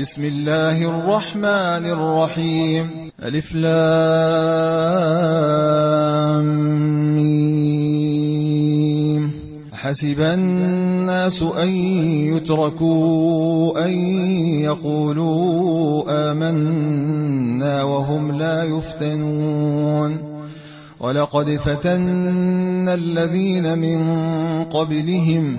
بسم الله الرحمن الرحيم. ألف لام حسب الناس أن يتركوا أن يقولوا آمنا وهم لا يفتنون. ولقد فتنا الذين من قبلهم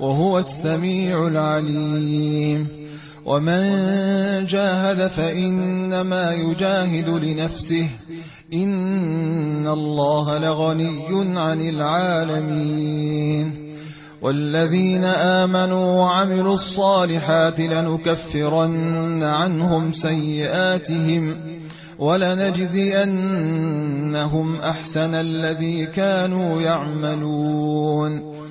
وهو السميع العليم. ومن جاهد فإنما يجاهد لنفسه. إن الله لغني عن العالمين. والذين آمنوا وعملوا الصالحات لنكفرن عنهم سيئاتهم. ولنجزينهم أحسن الذي كانوا يعملون.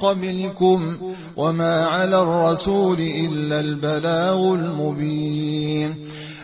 قبلكم وما على الرسول إلا البلاغ المبين.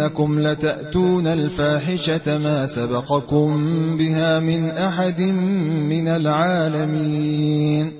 إنكم لتأتون الفاحشة ما سبقكم بها من أحد من العالمين.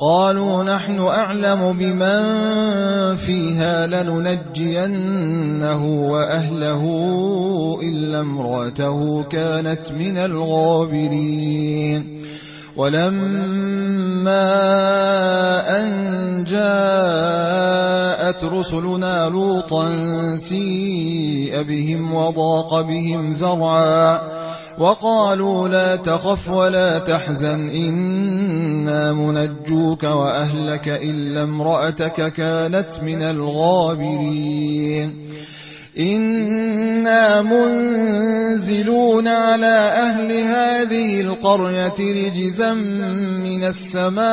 قالوا نحن أعلم بمن فيها لننجينه وأهله إلا امرأته كانت من الغابرين. ولما أن جاءت رسلنا لوطا سيء بهم وضاق بهم ذرعا وقالوا لا تخف ولا تحزن إنا منجوك وأهلك إلا امرأتك كانت من الغابرين إنا منزلون على أهل هذه القرية رجزا من السماء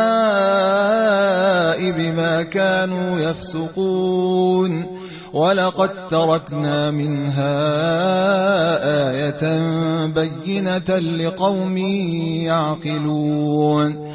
بما كانوا يفسقون ولقد تركنا منها آية بينة لقوم يعقلون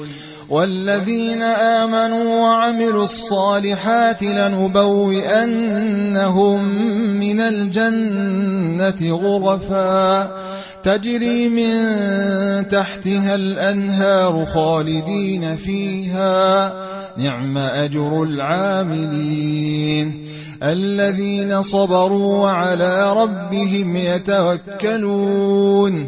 والذين آمنوا وعملوا الصالحات لنبوئنهم من الجنة غرفا. تجري من تحتها الأنهار خالدين فيها. نعم أجر العاملين. الذين صبروا وعلى ربهم يتوكلون.